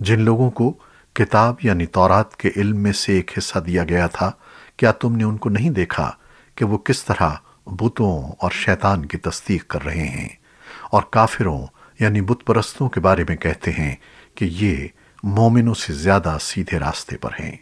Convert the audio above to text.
جن لوگوں کو کتاب یعنی تورات کے علم میں سے ایک حصہ دیا گیا تھا، کیا تم نے ان کو نہیں دیکھا کہ وہ کس طرح بتوں اور شیطان کی تصدیق کر رہے ہیں؟ اور کافروں یعنی بت پرستوں کے بارے میں کہتے ہیں کہ یہ مومنوں سے زیادہ سیدھے راستے پر ہیں۔